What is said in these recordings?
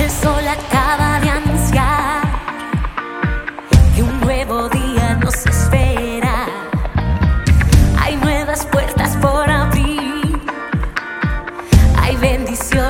El sol acaba de anunciar que un nuevo día nos espera. Hay nuevas puertas por abrir. Hay bendiciones.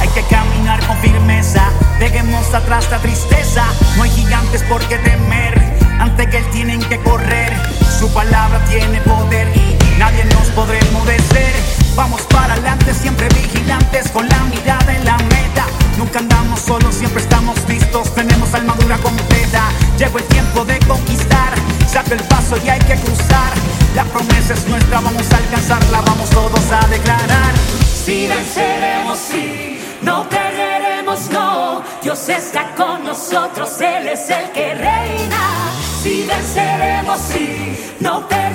hay que caminar con firmeza, dejemos atrás la tristeza, no hay gigantes por qué temer, ante que él tienen que correr, su palabra tiene poder y nadie nos podrá enmudecer, vamos para adelante siempre vigilantes con la mirada en la meta, nunca andamos solos, siempre estamos listos, tenemos armadura completa, llegó el tiempo de conquistar, saca el paso y hay que cruzar, la promesa es nuestra, vamos a alcanzarla, vamos todos a declarar. Si venceremos, sí, no perderemos, no. Dios está con nosotros, Él es el que reina. Si venceremos, sí, no perderemos.